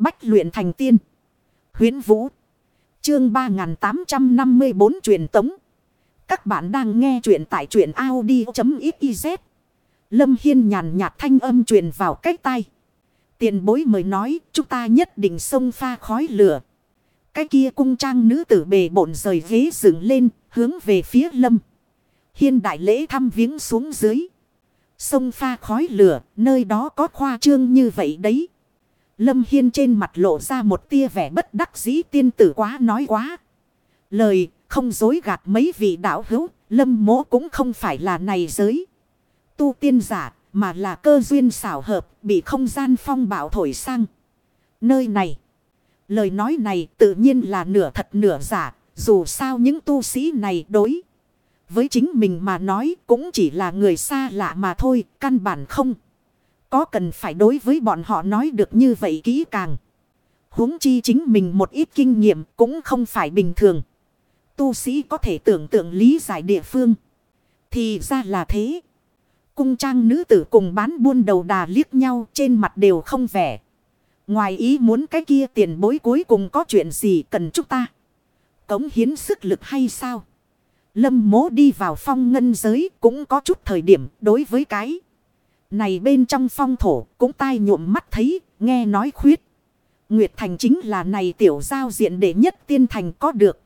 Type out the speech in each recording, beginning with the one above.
Bách luyện thành tiên. huyễn Vũ. Chương 3854 truyền tống. Các bạn đang nghe truyện tại truyện Audi.xyz. Lâm Hiên nhàn nhạt thanh âm truyền vào cách tay. Tiền bối mới nói, chúng ta nhất định sông pha khói lửa. Cái kia cung trang nữ tử bề bộn rời ghế dựng lên, hướng về phía lâm. Hiên đại lễ thăm viếng xuống dưới. Sông pha khói lửa, nơi đó có khoa trương như vậy đấy. Lâm Hiên trên mặt lộ ra một tia vẻ bất đắc dĩ tiên tử quá nói quá. Lời không dối gạt mấy vị đạo hữu, lâm mỗ cũng không phải là này giới. Tu tiên giả, mà là cơ duyên xảo hợp, bị không gian phong bạo thổi sang. Nơi này, lời nói này tự nhiên là nửa thật nửa giả, dù sao những tu sĩ này đối. Với chính mình mà nói cũng chỉ là người xa lạ mà thôi, căn bản không. Có cần phải đối với bọn họ nói được như vậy kỹ càng. huống chi chính mình một ít kinh nghiệm cũng không phải bình thường. Tu sĩ có thể tưởng tượng lý giải địa phương. Thì ra là thế. Cung trang nữ tử cùng bán buôn đầu đà liếc nhau trên mặt đều không vẻ. Ngoài ý muốn cái kia tiền bối cuối cùng có chuyện gì cần chúng ta. Cống hiến sức lực hay sao? Lâm mố đi vào phong ngân giới cũng có chút thời điểm đối với cái. Này bên trong phong thổ cũng tai nhuộm mắt thấy, nghe nói khuyết. Nguyệt Thành chính là này tiểu giao diện đệ nhất tiên thành có được.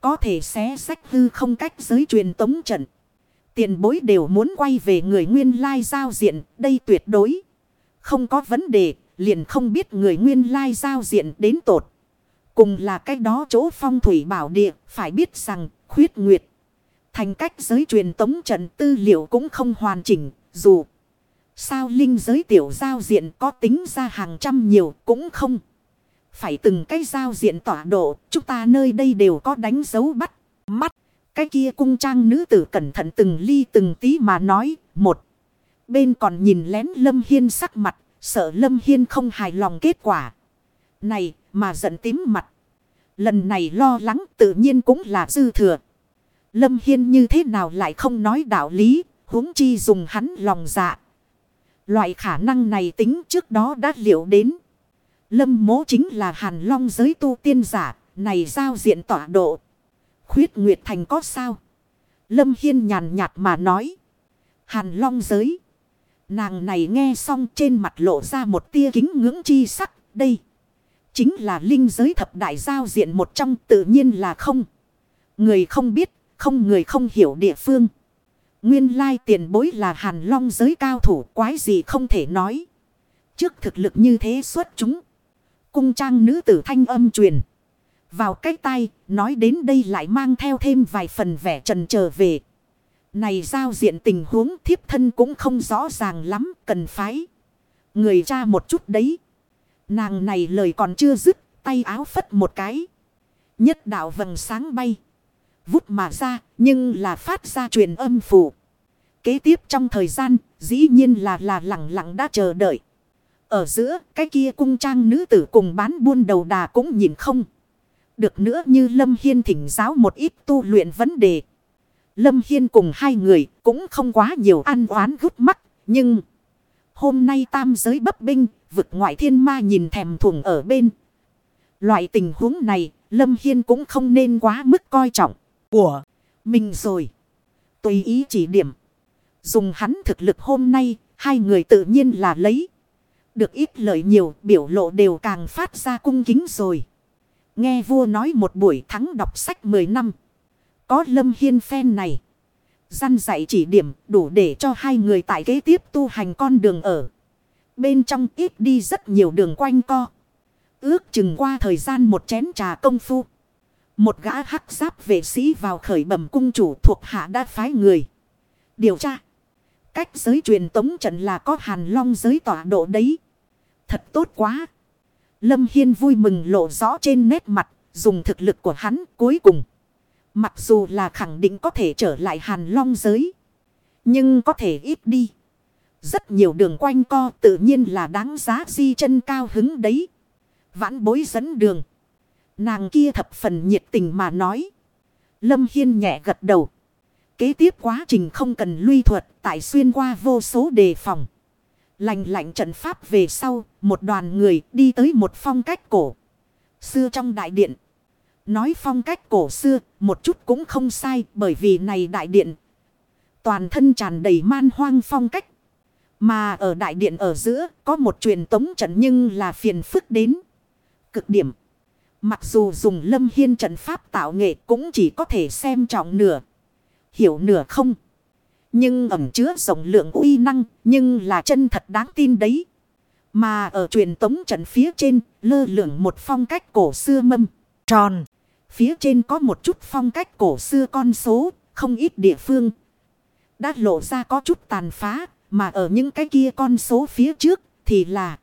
Có thể xé sách hư không cách giới truyền tống trận. Tiền bối đều muốn quay về người nguyên lai giao diện, đây tuyệt đối. Không có vấn đề, liền không biết người nguyên lai giao diện đến tột. Cùng là cái đó chỗ phong thủy bảo địa, phải biết rằng khuyết nguyệt. Thành cách giới truyền tống trận tư liệu cũng không hoàn chỉnh, dù sao linh giới tiểu giao diện có tính ra hàng trăm nhiều cũng không. Phải từng cái giao diện tọa độ, chúng ta nơi đây đều có đánh dấu bắt, mắt. Cái kia cung trang nữ tử cẩn thận từng ly từng tí mà nói, một. Bên còn nhìn lén Lâm Hiên sắc mặt, sợ Lâm Hiên không hài lòng kết quả. Này, mà giận tím mặt. Lần này lo lắng tự nhiên cũng là dư thừa. Lâm Hiên như thế nào lại không nói đạo lý, huống chi dùng hắn lòng dạ. Loại khả năng này tính trước đó đã liệu đến. Lâm mố chính là hàn long giới tu tiên giả, này giao diện tọa độ. Khuyết Nguyệt Thành có sao? Lâm Hiên nhàn nhạt mà nói. Hàn long giới. Nàng này nghe xong trên mặt lộ ra một tia kính ngưỡng chi sắc. Đây. Chính là linh giới thập đại giao diện một trong tự nhiên là không. Người không biết, không người không hiểu địa phương. Nguyên lai tiền bối là hàn long giới cao thủ quái gì không thể nói. Trước thực lực như thế xuất chúng. Cung trang nữ tử thanh âm truyền. Vào cái tay, nói đến đây lại mang theo thêm vài phần vẻ trần trở về. Này giao diện tình huống thiếp thân cũng không rõ ràng lắm, cần phái. Người cha một chút đấy. Nàng này lời còn chưa dứt, tay áo phất một cái. Nhất đạo vầng sáng bay. Vút mà ra, nhưng là phát ra truyền âm phủ. Kế tiếp trong thời gian, dĩ nhiên là là lặng lặng đã chờ đợi. Ở giữa, cái kia cung trang nữ tử cùng bán buôn đầu đà cũng nhìn không. Được nữa như Lâm Hiên thỉnh giáo một ít tu luyện vấn đề. Lâm Hiên cùng hai người cũng không quá nhiều ăn oán gút mắt. Nhưng hôm nay tam giới bấp binh, vực ngoại thiên ma nhìn thèm thuồng ở bên. Loại tình huống này, Lâm Hiên cũng không nên quá mức coi trọng của mình rồi. Tùy ý chỉ điểm. Dùng hắn thực lực hôm nay, hai người tự nhiên là lấy. Được ít lợi nhiều, biểu lộ đều càng phát ra cung kính rồi. Nghe vua nói một buổi thắng đọc sách 10 năm. Có lâm hiên phen này. Gian dạy chỉ điểm đủ để cho hai người tại kế tiếp tu hành con đường ở. Bên trong ít đi rất nhiều đường quanh co. Ước chừng qua thời gian một chén trà công phu. Một gã hắc giáp vệ sĩ vào khởi bẩm cung chủ thuộc hạ đã phái người. Điều tra. Cách giới truyền tống trận là có hàn long giới tọa độ đấy. Thật tốt quá. Lâm Hiên vui mừng lộ rõ trên nét mặt, dùng thực lực của hắn cuối cùng. Mặc dù là khẳng định có thể trở lại hàn long giới. Nhưng có thể ít đi. Rất nhiều đường quanh co tự nhiên là đáng giá di chân cao hứng đấy. Vãn bối dẫn đường. Nàng kia thập phần nhiệt tình mà nói. Lâm Hiên nhẹ gật đầu. Kế tiếp quá trình không cần luy thuật tại xuyên qua vô số đề phòng. Lành lạnh trận pháp về sau, một đoàn người đi tới một phong cách cổ. Xưa trong đại điện. Nói phong cách cổ xưa, một chút cũng không sai bởi vì này đại điện. Toàn thân tràn đầy man hoang phong cách. Mà ở đại điện ở giữa có một truyền tống trận nhưng là phiền phức đến. Cực điểm. Mặc dù dùng lâm hiên trận pháp tạo nghệ cũng chỉ có thể xem trọng nửa. Hiểu nửa không. Nhưng ẩm chứa rộng lượng uy năng, nhưng là chân thật đáng tin đấy. Mà ở truyền tống trận phía trên, lơ lửng một phong cách cổ xưa mâm. Tròn. Phía trên có một chút phong cách cổ xưa con số. Không ít địa phương. Đã lộ ra có chút tàn phá. Mà ở những cái kia con số phía trước thì là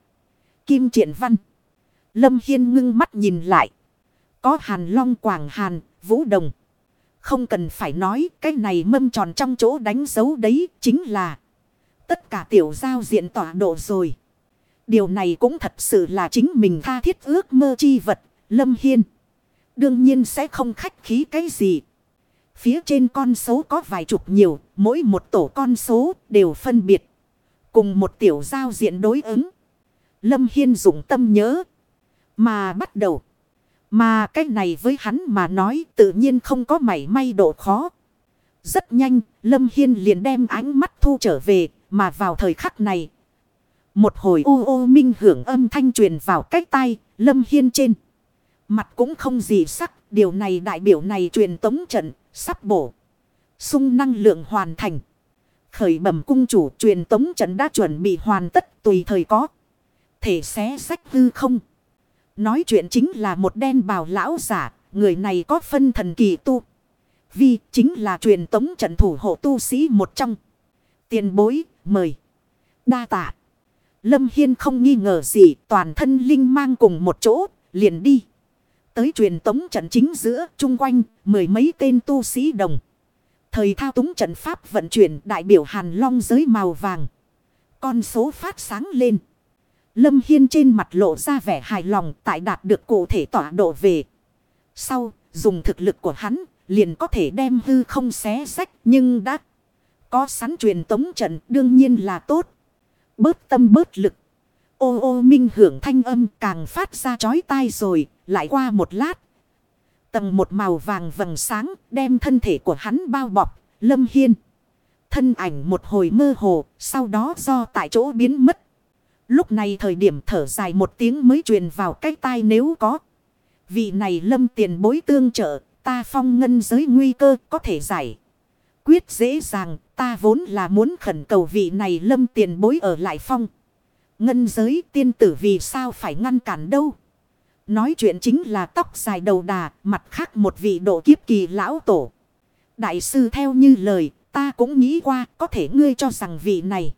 Kim Triển Văn. Lâm Hiên ngưng mắt nhìn lại. Có Hàn Long Quảng Hàn, Vũ Đồng. Không cần phải nói cái này mâm tròn trong chỗ đánh dấu đấy chính là tất cả tiểu giao diện tọa độ rồi. Điều này cũng thật sự là chính mình tha thiết ước mơ chi vật, Lâm Hiên. Đương nhiên sẽ không khách khí cái gì. Phía trên con số có vài chục nhiều, mỗi một tổ con số đều phân biệt. Cùng một tiểu giao diện đối ứng. Lâm Hiên dụng tâm nhớ. Mà bắt đầu. Mà cái này với hắn mà nói tự nhiên không có mảy may độ khó. Rất nhanh, Lâm Hiên liền đem ánh mắt thu trở về, mà vào thời khắc này. Một hồi ô ô minh hưởng âm thanh truyền vào cách tay, Lâm Hiên trên. Mặt cũng không gì sắc, điều này đại biểu này truyền tống trận, sắp bổ. xung năng lượng hoàn thành. Khởi bẩm cung chủ truyền tống trận đã chuẩn bị hoàn tất tùy thời có. Thể xé sách hư không. Nói chuyện chính là một đen bào lão giả. Người này có phân thần kỳ tu. Vì chính là truyền tống trận thủ hộ tu sĩ một trong. Tiền bối, mời. Đa tạ. Lâm Hiên không nghi ngờ gì toàn thân linh mang cùng một chỗ, liền đi. Tới truyền tống trận chính giữa, chung quanh, mười mấy tên tu sĩ đồng. Thời thao túng trận pháp vận chuyển đại biểu hàn long giới màu vàng. Con số phát sáng lên. Lâm Hiên trên mặt lộ ra vẻ hài lòng tại đạt được cụ thể tọa độ về. Sau, dùng thực lực của hắn, liền có thể đem hư không xé sách nhưng đã có sẵn truyền tống trận đương nhiên là tốt. Bớt tâm bớt lực. Ô ô minh hưởng thanh âm càng phát ra chói tai rồi, lại qua một lát. Tầng một màu vàng vầng sáng đem thân thể của hắn bao bọc, lâm hiên. Thân ảnh một hồi mơ hồ, sau đó do tại chỗ biến mất. Lúc này thời điểm thở dài một tiếng mới truyền vào cái tai nếu có. Vị này lâm tiền bối tương trợ, ta phong ngân giới nguy cơ có thể giải. Quyết dễ dàng, ta vốn là muốn khẩn cầu vị này lâm tiền bối ở lại phong. Ngân giới tiên tử vì sao phải ngăn cản đâu. Nói chuyện chính là tóc dài đầu đà, mặt khác một vị độ kiếp kỳ lão tổ. Đại sư theo như lời, ta cũng nghĩ qua có thể ngươi cho rằng vị này.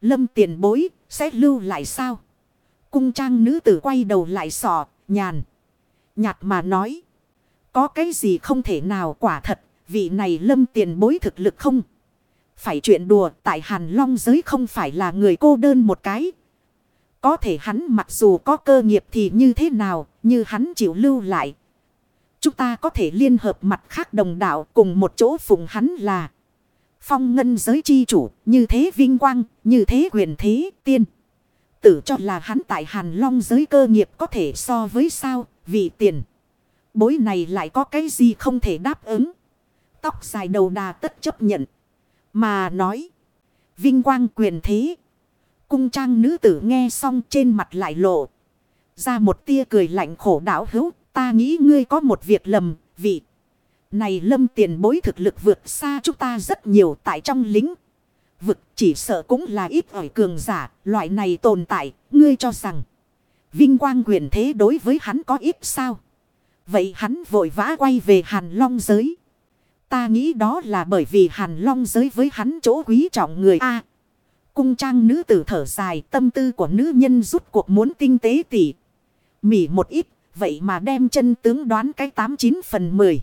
Lâm tiền bối sẽ lưu lại sao? Cung trang nữ tử quay đầu lại sò, nhàn. Nhạt mà nói. Có cái gì không thể nào quả thật, vị này lâm tiền bối thực lực không? Phải chuyện đùa, tại Hàn Long giới không phải là người cô đơn một cái. Có thể hắn mặc dù có cơ nghiệp thì như thế nào, như hắn chịu lưu lại. Chúng ta có thể liên hợp mặt khác đồng đạo cùng một chỗ phụng hắn là phong ngân giới chi chủ, như thế vinh quang, như thế quyền thế, tiên. Tử cho là hắn tại hàn long giới cơ nghiệp có thể so với sao, vì tiền. Bối này lại có cái gì không thể đáp ứng. Tóc dài đầu đà tất chấp nhận. Mà nói, vinh quang quyền thế. Cung trang nữ tử nghe xong trên mặt lại lộ. Ra một tia cười lạnh khổ đảo hữu, ta nghĩ ngươi có một việc lầm, vị. Này lâm tiền bối thực lực vượt xa chúng ta rất nhiều tại trong lính. Vực chỉ sợ cũng là ít ỏi cường giả, loại này tồn tại, ngươi cho rằng. Vinh quang quyền thế đối với hắn có ít sao? Vậy hắn vội vã quay về hàn long giới. Ta nghĩ đó là bởi vì hàn long giới với hắn chỗ quý trọng người A. cung trang nữ tử thở dài tâm tư của nữ nhân rút cuộc muốn tinh tế tỉ. Mỉ một ít, vậy mà đem chân tướng đoán cái 89 phần 10.